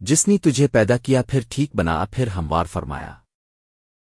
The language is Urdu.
جس نے تجھے پیدا کیا پھر ٹھیک بنا پھر ہموار فرمایا۔